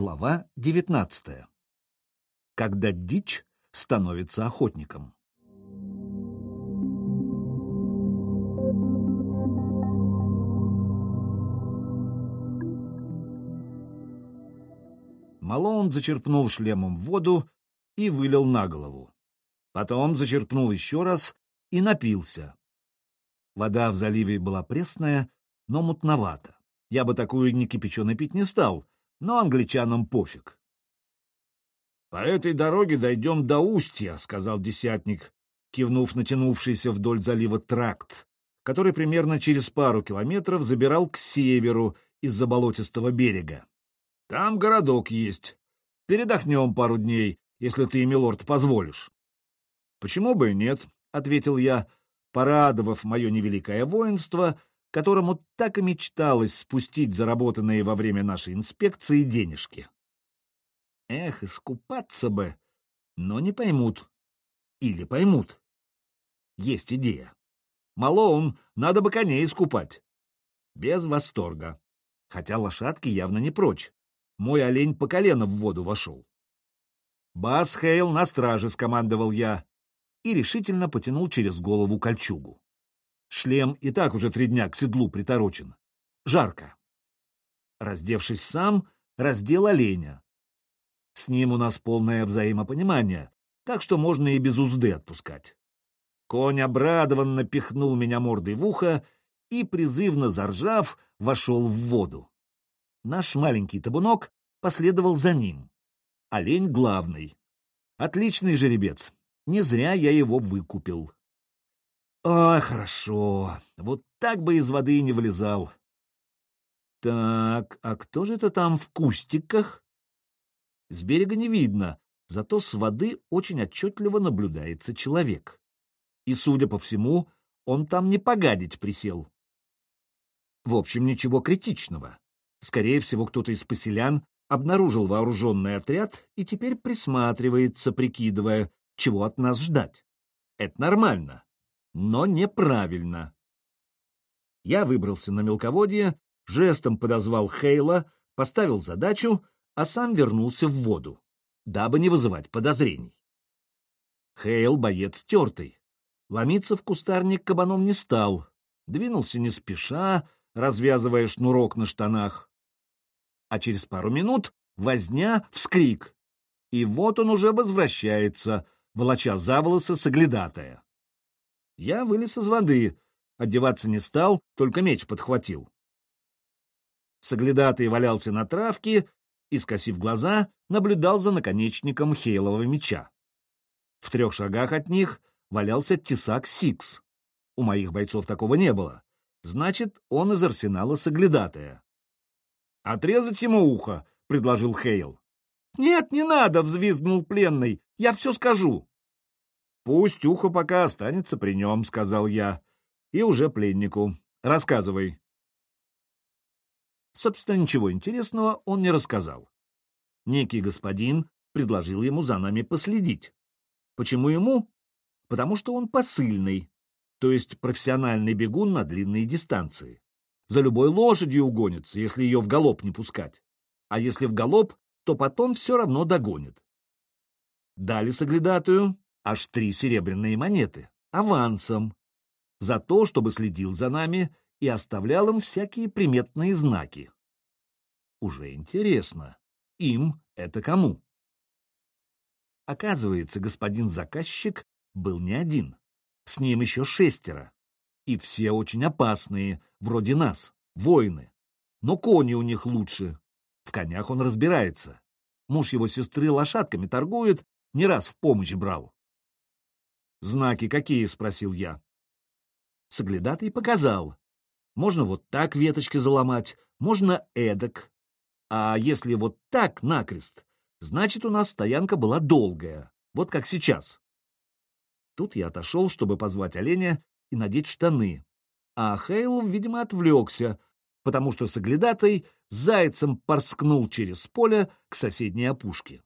Глава 19. Когда дичь становится охотником. Малоун зачерпнул шлемом воду и вылил на голову. Потом зачерпнул еще раз и напился. Вода в заливе была пресная, но мутновата. Я бы такую не кипяченой пить не стал, но англичанам пофиг. — По этой дороге дойдем до устья, — сказал десятник, кивнув натянувшийся вдоль залива тракт, который примерно через пару километров забирал к северу из-за болотистого берега. Там городок есть. Передохнем пару дней, если ты, милорд, позволишь. — Почему бы и нет, — ответил я, порадовав мое невеликое воинство которому так и мечталось спустить заработанные во время нашей инспекции денежки. Эх, искупаться бы, но не поймут. Или поймут. Есть идея. Малоун, надо бы коней искупать. Без восторга. Хотя лошадки явно не прочь. Мой олень по колено в воду вошел. «Бас Хейл на страже», — скомандовал я, и решительно потянул через голову кольчугу. Шлем и так уже три дня к седлу приторочен. Жарко. Раздевшись сам, раздел оленя. С ним у нас полное взаимопонимание, так что можно и без узды отпускать. Конь обрадованно пихнул меня мордой в ухо и, призывно заржав, вошел в воду. Наш маленький табунок последовал за ним. Олень главный. Отличный жеребец. Не зря я его выкупил. А, хорошо. Вот так бы из воды не вылезал. Так, а кто же это там в кустиках? С берега не видно, зато с воды очень отчетливо наблюдается человек. И, судя по всему, он там не погадить присел. В общем, ничего критичного. Скорее всего, кто-то из поселян обнаружил вооруженный отряд и теперь присматривается, прикидывая, чего от нас ждать. Это нормально но неправильно. Я выбрался на мелководье, жестом подозвал Хейла, поставил задачу, а сам вернулся в воду, дабы не вызывать подозрений. Хейл — боец тертый. Ломиться в кустарник кабаном не стал, двинулся не спеша, развязывая шнурок на штанах. А через пару минут возня, вскрик. И вот он уже возвращается, волоча за волосы соглядатая. Я вылез из воды, одеваться не стал, только меч подхватил. Соглядатый валялся на травке и, скосив глаза, наблюдал за наконечником Хейлова меча. В трех шагах от них валялся тесак Сикс. У моих бойцов такого не было. Значит, он из арсенала соглядатая. «Отрезать ему ухо», — предложил Хейл. «Нет, не надо», — взвизгнул пленный. «Я все скажу». «Пусть ухо пока останется при нем», — сказал я. «И уже пленнику. Рассказывай». Собственно, ничего интересного он не рассказал. Некий господин предложил ему за нами последить. Почему ему? Потому что он посыльный, то есть профессиональный бегун на длинные дистанции. За любой лошадью угонится, если ее в галоп не пускать. А если в галоп, то потом все равно догонит. Дали соглядатую, аж три серебряные монеты, авансом, за то, чтобы следил за нами и оставлял им всякие приметные знаки. Уже интересно, им это кому? Оказывается, господин заказчик был не один, с ним еще шестеро, и все очень опасные, вроде нас, воины. Но кони у них лучше, в конях он разбирается. Муж его сестры лошадками торгует, не раз в помощь брал. «Знаки какие?» — спросил я. Соглядатый показал. Можно вот так веточки заломать, можно эдак. А если вот так накрест, значит, у нас стоянка была долгая, вот как сейчас. Тут я отошел, чтобы позвать оленя и надеть штаны. А Хейл, видимо, отвлекся, потому что соглядатый зайцем порскнул через поле к соседней опушке.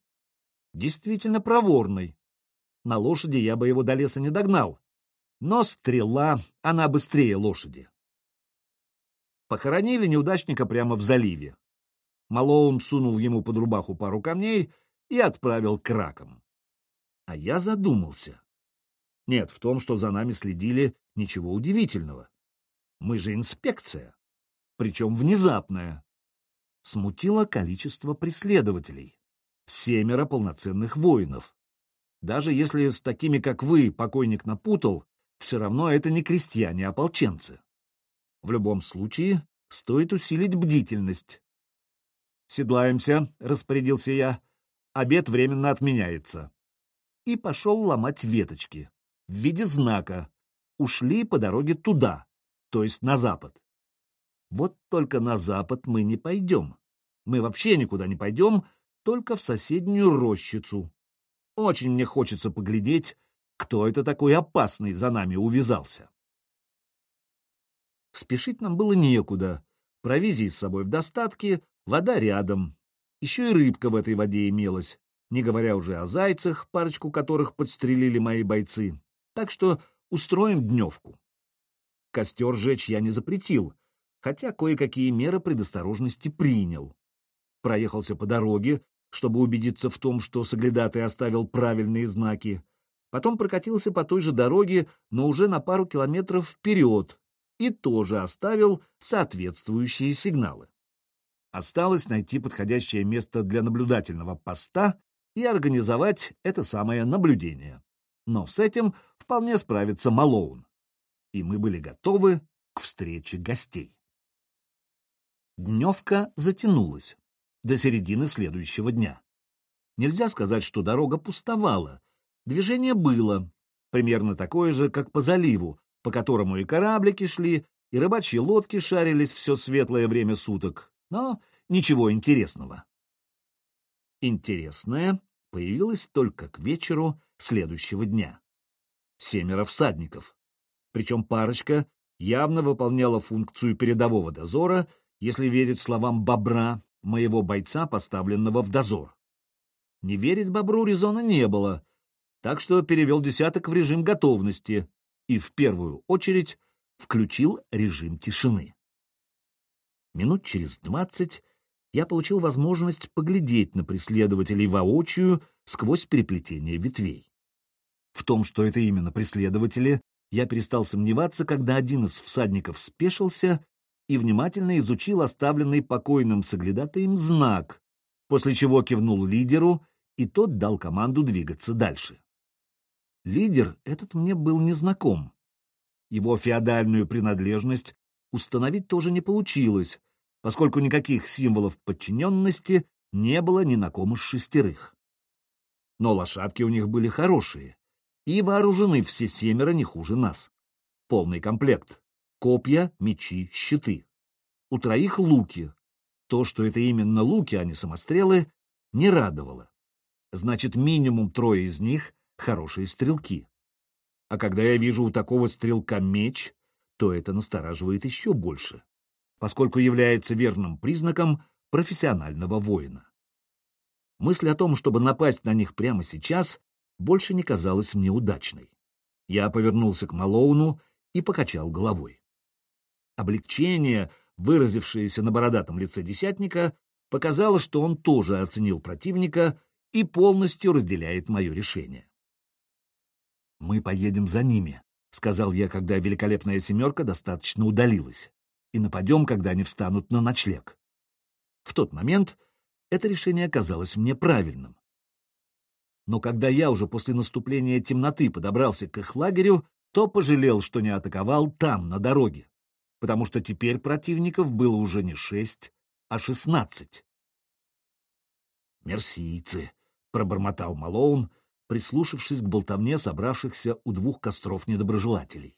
Действительно проворный. На лошади я бы его до леса не догнал. Но стрела, она быстрее лошади. Похоронили неудачника прямо в заливе. Малоун сунул ему под рубаху пару камней и отправил к ракам. А я задумался. Нет, в том, что за нами следили, ничего удивительного. Мы же инспекция, причем внезапная. Смутило количество преследователей. Семеро полноценных воинов. Даже если с такими, как вы, покойник напутал, все равно это не крестьяне, а ополченцы. В любом случае, стоит усилить бдительность. «Седлаемся», — распорядился я. «Обед временно отменяется». И пошел ломать веточки в виде знака. Ушли по дороге туда, то есть на запад. Вот только на запад мы не пойдем. Мы вообще никуда не пойдем, только в соседнюю рощицу. Очень мне хочется поглядеть, кто это такой опасный за нами увязался. Спешить нам было некуда. Провизии с собой в достатке, вода рядом. Еще и рыбка в этой воде имелась, не говоря уже о зайцах, парочку которых подстрелили мои бойцы. Так что устроим дневку. Костер жечь я не запретил, хотя кое-какие меры предосторожности принял. Проехался по дороге, чтобы убедиться в том, что соглядатый оставил правильные знаки. Потом прокатился по той же дороге, но уже на пару километров вперед, и тоже оставил соответствующие сигналы. Осталось найти подходящее место для наблюдательного поста и организовать это самое наблюдение. Но с этим вполне справится Малоун. И мы были готовы к встрече гостей. Дневка затянулась до середины следующего дня. Нельзя сказать, что дорога пустовала. Движение было, примерно такое же, как по заливу, по которому и кораблики шли, и рыбачьи лодки шарились все светлое время суток, но ничего интересного. Интересное появилось только к вечеру следующего дня. Семеро всадников, причем парочка явно выполняла функцию передового дозора, если верить словам Бобра, моего бойца, поставленного в дозор. Не верить Бобру резона не было, так что перевел десяток в режим готовности и в первую очередь включил режим тишины. Минут через двадцать я получил возможность поглядеть на преследователей воочию сквозь переплетение ветвей. В том, что это именно преследователи, я перестал сомневаться, когда один из всадников спешился и внимательно изучил оставленный покойным соглядатаем знак, после чего кивнул лидеру, и тот дал команду двигаться дальше. Лидер этот мне был незнаком. Его феодальную принадлежность установить тоже не получилось, поскольку никаких символов подчиненности не было ни на ком из шестерых. Но лошадки у них были хорошие, и вооружены все семеро не хуже нас. Полный комплект. Копья, мечи, щиты. У троих луки. То, что это именно луки, а не самострелы, не радовало. Значит, минимум трое из них — хорошие стрелки. А когда я вижу у такого стрелка меч, то это настораживает еще больше поскольку является верным признаком профессионального воина. Мысль о том, чтобы напасть на них прямо сейчас, больше не казалась мне удачной. Я повернулся к Малоуну и покачал головой. Облегчение, выразившееся на бородатом лице десятника, показало, что он тоже оценил противника и полностью разделяет мое решение. «Мы поедем за ними», — сказал я, когда великолепная семерка достаточно удалилась и нападем, когда они встанут на ночлег. В тот момент это решение оказалось мне правильным. Но когда я уже после наступления темноты подобрался к их лагерю, то пожалел, что не атаковал там, на дороге, потому что теперь противников было уже не шесть, а шестнадцать. «Мерсийцы», — пробормотал Малоун, прислушавшись к болтовне собравшихся у двух костров недоброжелателей.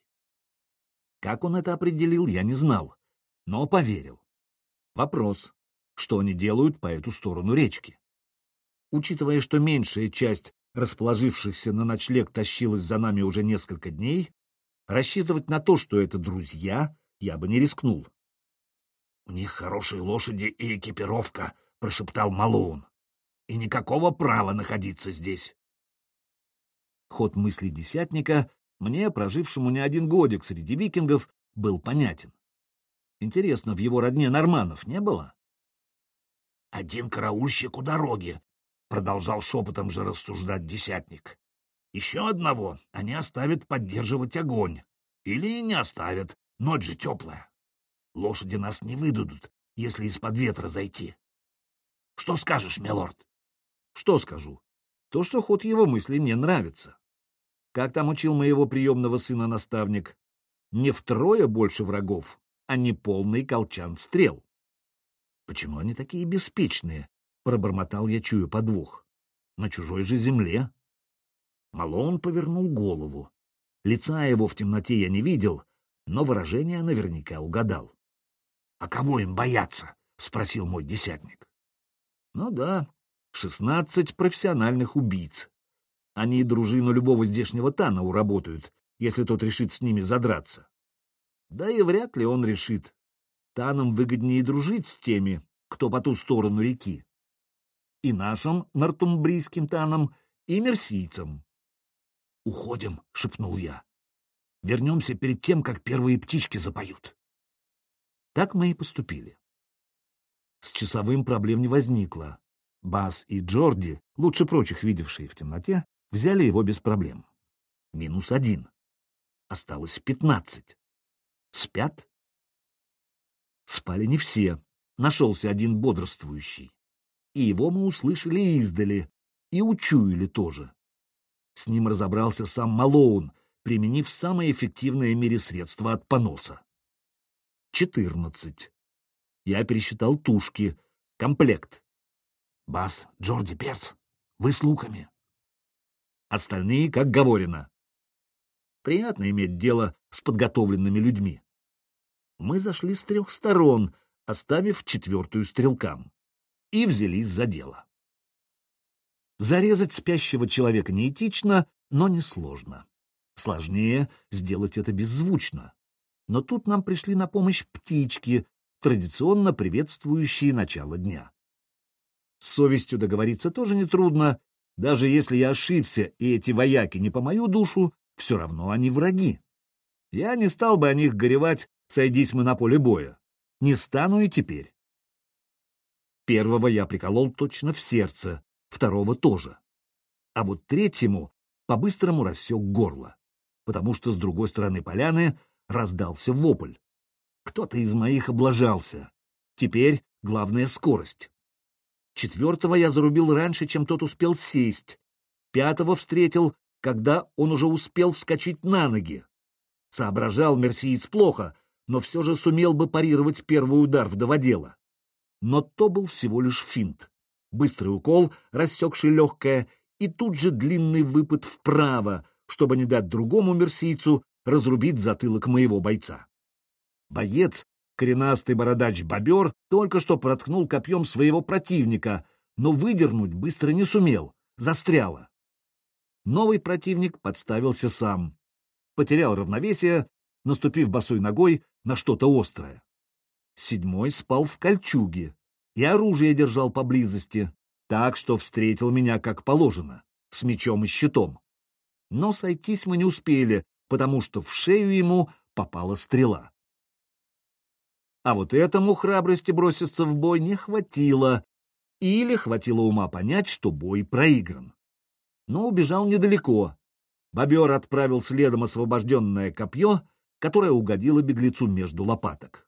Как он это определил, я не знал, но поверил. Вопрос, что они делают по эту сторону речки? Учитывая, что меньшая часть расположившихся на ночлег тащилась за нами уже несколько дней, рассчитывать на то, что это друзья, я бы не рискнул. — У них хорошие лошади и экипировка, — прошептал Малоун. — И никакого права находиться здесь. Ход мыслей десятника мне, прожившему не один годик среди викингов, был понятен. Интересно, в его родне норманов не было? Один караульщик у дороги, — продолжал шепотом же рассуждать десятник. Еще одного они оставят поддерживать огонь. Или не оставят, ночь же теплая. Лошади нас не выдадут, если из-под ветра зайти. Что скажешь, милорд? Что скажу? То, что ход его мыслей мне нравится. Как там учил моего приемного сына наставник? Не втрое больше врагов, а не полный колчан стрел. Почему они такие беспечные? Пробормотал я, чую подвох. На чужой же земле. Малон повернул голову. Лица его в темноте я не видел, но выражение наверняка угадал. — А кого им бояться? — спросил мой десятник. — Ну да, шестнадцать профессиональных убийц. Они дружину любого здешнего Тана уработают, если тот решит с ними задраться. Да и вряд ли он решит. Танам выгоднее дружить с теми, кто по ту сторону реки. И нашим нортумбрийским танам, и мерсийцам. «Уходим», — шепнул я. «Вернемся перед тем, как первые птички запоют». Так мы и поступили. С часовым проблем не возникло. Бас и Джорди, лучше прочих видевшие в темноте, взяли его без проблем. Минус один. Осталось пятнадцать. Спят? Спали не все. Нашелся один бодрствующий. И его мы услышали издали, и учуяли тоже. С ним разобрался сам Малоун, применив самое эффективное в мире средство от поноса. Четырнадцать. Я пересчитал тушки. Комплект. Бас, Джорди Перс, вы с луками. Остальные, как говорено. Приятно иметь дело с подготовленными людьми. Мы зашли с трех сторон, оставив четвертую стрелкам, и взялись за дело. Зарезать спящего человека неэтично, но несложно. Сложнее сделать это беззвучно. Но тут нам пришли на помощь птички, традиционно приветствующие начало дня. С совестью договориться тоже нетрудно. Даже если я ошибся, и эти вояки не по мою душу, все равно они враги. Я не стал бы о них горевать, сойдись мы на поле боя. Не стану и теперь. Первого я приколол точно в сердце, второго тоже. А вот третьему по-быстрому рассек горло, потому что с другой стороны поляны раздался вопль. Кто-то из моих облажался. Теперь главная скорость. Четвертого я зарубил раньше, чем тот успел сесть. Пятого встретил, когда он уже успел вскочить на ноги. Соображал мерсиец плохо, но все же сумел бы парировать первый удар вдоводела. Но то был всего лишь финт быстрый укол, рассекший легкое, и тут же длинный выпад вправо, чтобы не дать другому мерсийцу разрубить затылок моего бойца. Боец, коренастый бородач-бобер, только что проткнул копьем своего противника, но выдернуть быстро не сумел, застряло. Новый противник подставился сам. Потерял равновесие, наступив босой ногой на что-то острое. Седьмой спал в кольчуге, и оружие держал поблизости, так что встретил меня как положено, с мечом и щитом. Но сойтись мы не успели, потому что в шею ему попала стрела. А вот этому храбрости броситься в бой не хватило, или хватило ума понять, что бой проигран. Но убежал недалеко. Бобер отправил следом освобожденное копье, которое угодило беглецу между лопаток.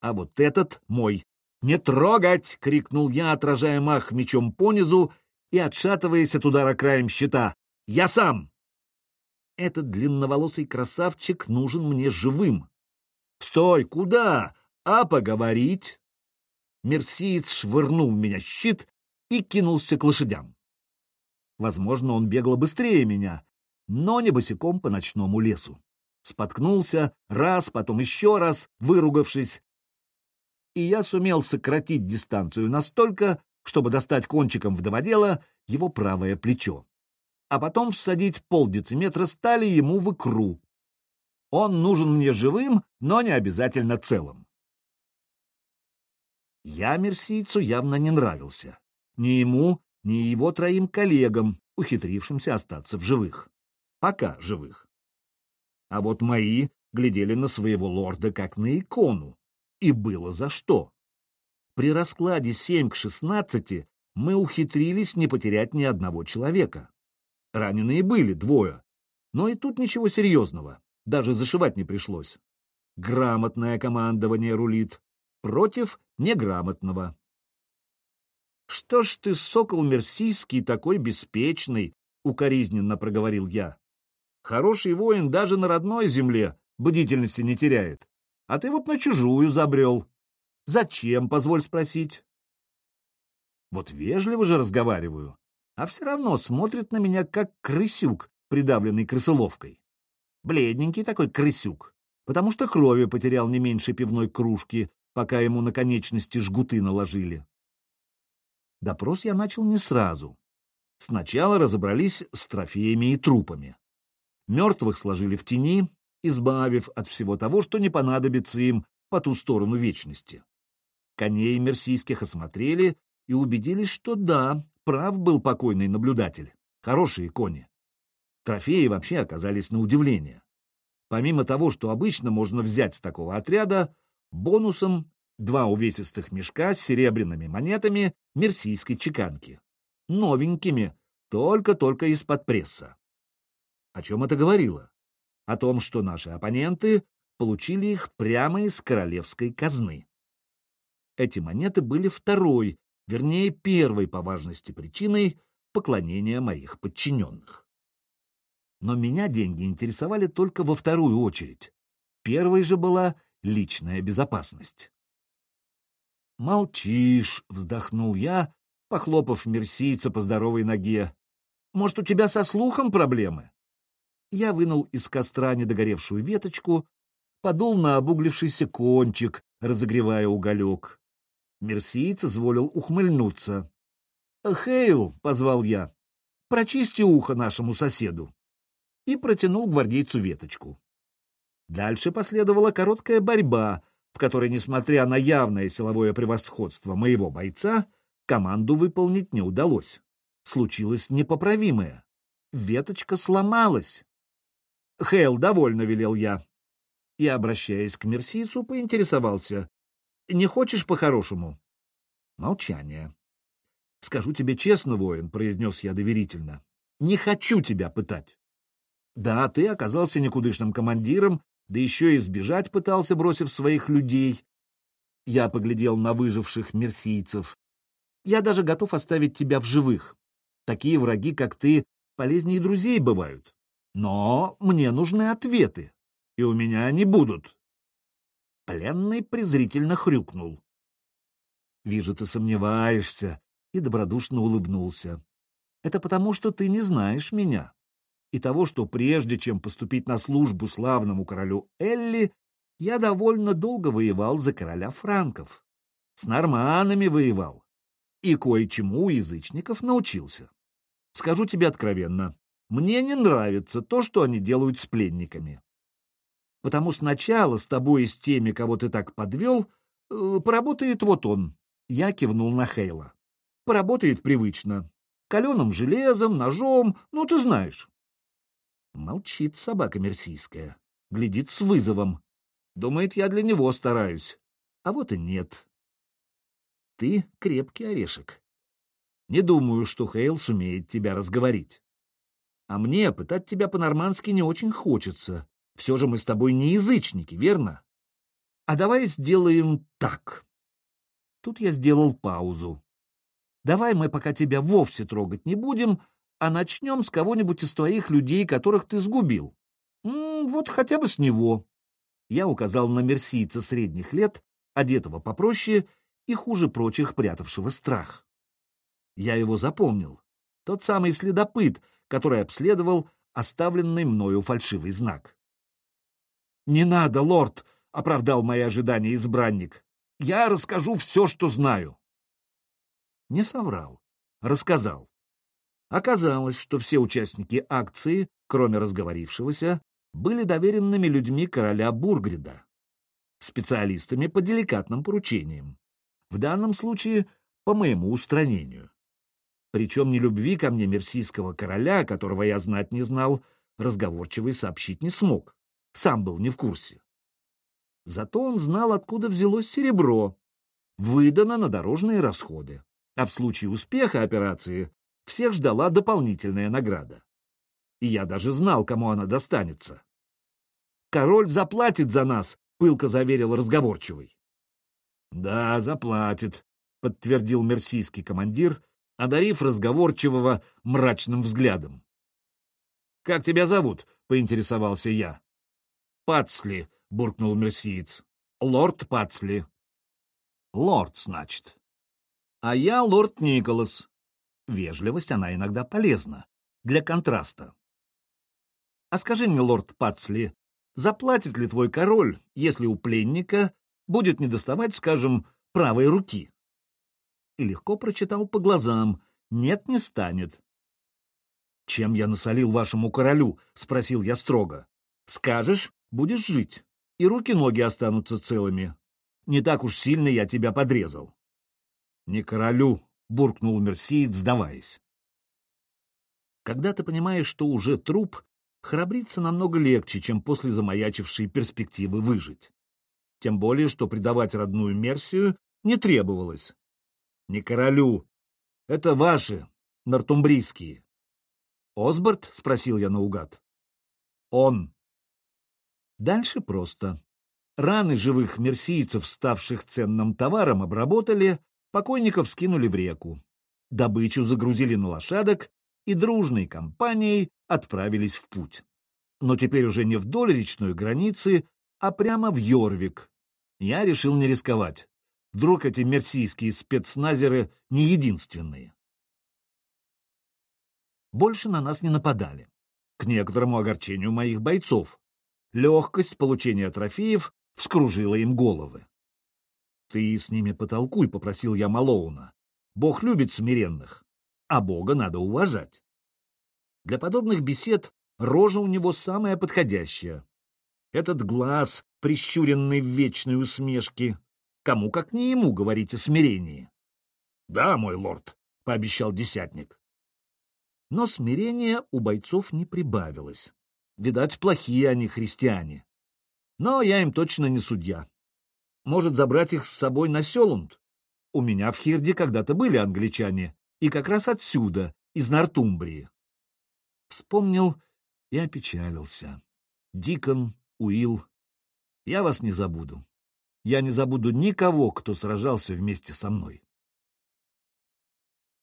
А вот этот мой «Не трогать!» — крикнул я, отражая мах мечом понизу и отшатываясь от удара краем щита. «Я сам!» Этот длинноволосый красавчик нужен мне живым. «Стой! Куда? А поговорить?» Мерсиец швырнул в меня щит и кинулся к лошадям. Возможно, он бегал быстрее меня, но не босиком по ночному лесу. Споткнулся раз, потом еще раз, выругавшись, и я сумел сократить дистанцию настолько, чтобы достать кончиком вдоводела его правое плечо, а потом всадить полдециметра стали ему в икру. Он нужен мне живым, но не обязательно целым. Я мерсийцу явно не нравился. Ни ему, ни его троим коллегам, ухитрившимся остаться в живых. Пока живых. А вот мои глядели на своего лорда как на икону, и было за что. при раскладе 7 к 16 мы ухитрились не потерять ни одного человека. Раненые были двое, но и тут ничего серьезного, даже зашивать не пришлось. Грамотное командование рулит против неграмотного. «Что ж ты, сокол мерсийский, такой беспечный?» — укоризненно проговорил я. «Хороший воин даже на родной земле бдительности не теряет, а ты вот на чужую забрел. Зачем, позволь спросить?» Вот вежливо же разговариваю, а все равно смотрит на меня, как крысюк, придавленный крысоловкой. Бледненький такой крысюк, потому что крови потерял не меньше пивной кружки, пока ему на конечности жгуты наложили. Допрос я начал не сразу. Сначала разобрались с трофеями и трупами. Мертвых сложили в тени, избавив от всего того, что не понадобится им по ту сторону вечности. Коней мерсийских осмотрели и убедились, что да, прав был покойный наблюдатель. Хорошие кони. Трофеи вообще оказались на удивление. Помимо того, что обычно можно взять с такого отряда, бонусом два увесистых мешка с серебряными монетами мерсийской чеканки. Новенькими, только-только из-под пресса. О чем это говорило? О том, что наши оппоненты получили их прямо из королевской казны. Эти монеты были второй, вернее, первой по важности причиной поклонения моих подчиненных. Но меня деньги интересовали только во вторую очередь. Первой же была личная безопасность. «Молчишь», — вздохнул я, похлопав мерсийца по здоровой ноге. «Может, у тебя со слухом проблемы?» Я вынул из костра недогоревшую веточку, подул на обуглившийся кончик, разогревая уголек. Мерсиец изволил ухмыльнуться. «Хейл», — позвал я, — «прочисти ухо нашему соседу» и протянул гвардейцу веточку. Дальше последовала короткая борьба, в которой, несмотря на явное силовое превосходство моего бойца, команду выполнить не удалось. Случилось непоправимое. Веточка сломалась. «Хейл, довольно», — велел я. И, обращаясь к мерсийцу, поинтересовался. «Не хочешь по-хорошему?» Молчание. «Скажу тебе честно, воин», — произнес я доверительно. «Не хочу тебя пытать. Да, ты оказался никудышным командиром, да еще и сбежать пытался, бросив своих людей. Я поглядел на выживших мерсийцев. Я даже готов оставить тебя в живых. Такие враги, как ты, полезнее друзей бывают. Но мне нужны ответы, и у меня они будут. Пленный презрительно хрюкнул. Вижу, ты сомневаешься, и добродушно улыбнулся. Это потому, что ты не знаешь меня и того, что прежде чем поступить на службу славному королю Элли, я довольно долго воевал за короля франков. С норманами воевал. И кое-чему у язычников научился. Скажу тебе откровенно, мне не нравится то, что они делают с пленниками. Потому сначала с тобой и с теми, кого ты так подвел, э, поработает вот он. Я кивнул на Хейла. Поработает привычно. Каленым железом, ножом, ну ты знаешь. Молчит собака мерсийская, глядит с вызовом. Думает, я для него стараюсь. А вот и нет. Ты крепкий орешек. Не думаю, что Хейл сумеет тебя разговорить. А мне пытать тебя по-нормански не очень хочется. Все же мы с тобой не язычники, верно? А давай сделаем так. Тут я сделал паузу. Давай мы пока тебя вовсе трогать не будем, а начнем с кого-нибудь из твоих людей, которых ты сгубил. М -м, вот хотя бы с него. Я указал на мерсийца средних лет, одетого попроще и хуже прочих прятавшего страх. Я его запомнил. Тот самый следопыт, который обследовал оставленный мною фальшивый знак. «Не надо, лорд!» — оправдал мои ожидания избранник. «Я расскажу все, что знаю». Не соврал. Рассказал. Оказалось, что все участники акции, кроме разговорившегося, были доверенными людьми короля Бургрида, специалистами по деликатным поручениям, в данном случае по моему устранению. Причем ни любви ко мне мерсийского короля, которого я знать не знал, разговорчивый сообщить не смог, сам был не в курсе. Зато он знал, откуда взялось серебро, выдано на дорожные расходы, а в случае успеха операции всех ждала дополнительная награда. И я даже знал, кому она достанется. «Король заплатит за нас», — пылко заверил разговорчивый. «Да, заплатит», — подтвердил мерсийский командир, одарив разговорчивого мрачным взглядом. «Как тебя зовут?» — поинтересовался я. «Пацли», — буркнул мерсиец. «Лорд Пацли». «Лорд, значит». «А я лорд Николас». Вежливость, она иногда полезна, для контраста. «А скажи мне, лорд Пацли, заплатит ли твой король, если у пленника будет недоставать, скажем, правой руки?» И легко прочитал по глазам. «Нет, не станет». «Чем я насолил вашему королю?» — спросил я строго. «Скажешь, будешь жить, и руки-ноги останутся целыми. Не так уж сильно я тебя подрезал». «Не королю», — буркнул Мерсиид, сдаваясь. Когда ты понимаешь, что уже труп, храбриться намного легче, чем после замаячившей перспективы выжить. Тем более, что предавать родную Мерсию не требовалось. Не королю. Это ваши, нортумбрийские. «Осборд?» — спросил я наугад. «Он». Дальше просто. Раны живых мерсийцев, ставших ценным товаром, обработали, покойников скинули в реку. Добычу загрузили на лошадок и дружной компанией отправились в путь. Но теперь уже не вдоль речной границы, а прямо в Йорвик. Я решил не рисковать. Вдруг эти мерсийские спецназеры не единственные больше на нас не нападали. К некоторому огорчению моих бойцов. Легкость получения трофеев вскружила им головы. «Ты с ними потолкуй», — попросил я Малоуна. «Бог любит смиренных, а Бога надо уважать». Для подобных бесед рожа у него самая подходящая. Этот глаз, прищуренный в вечной усмешке. Кому, как не ему, говорить о смирении. — Да, мой лорд, — пообещал десятник. Но смирения у бойцов не прибавилось. Видать, плохие они христиане. Но я им точно не судья. Может, забрать их с собой на Селунд? У меня в Хирде когда-то были англичане, и как раз отсюда, из Нортумбрии. Вспомнил и опечалился. Дикон, Уилл, я вас не забуду. Я не забуду никого, кто сражался вместе со мной.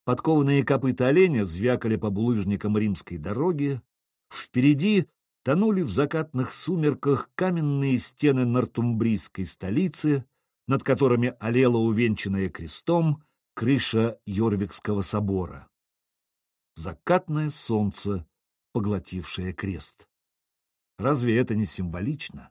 Подкованные копыта оленя звякали по булыжникам римской дороги. Впереди тонули в закатных сумерках каменные стены нортумбрийской столицы, над которыми олела увенчанная крестом крыша Йорвикского собора. Закатное солнце, поглотившее крест. Разве это не символично?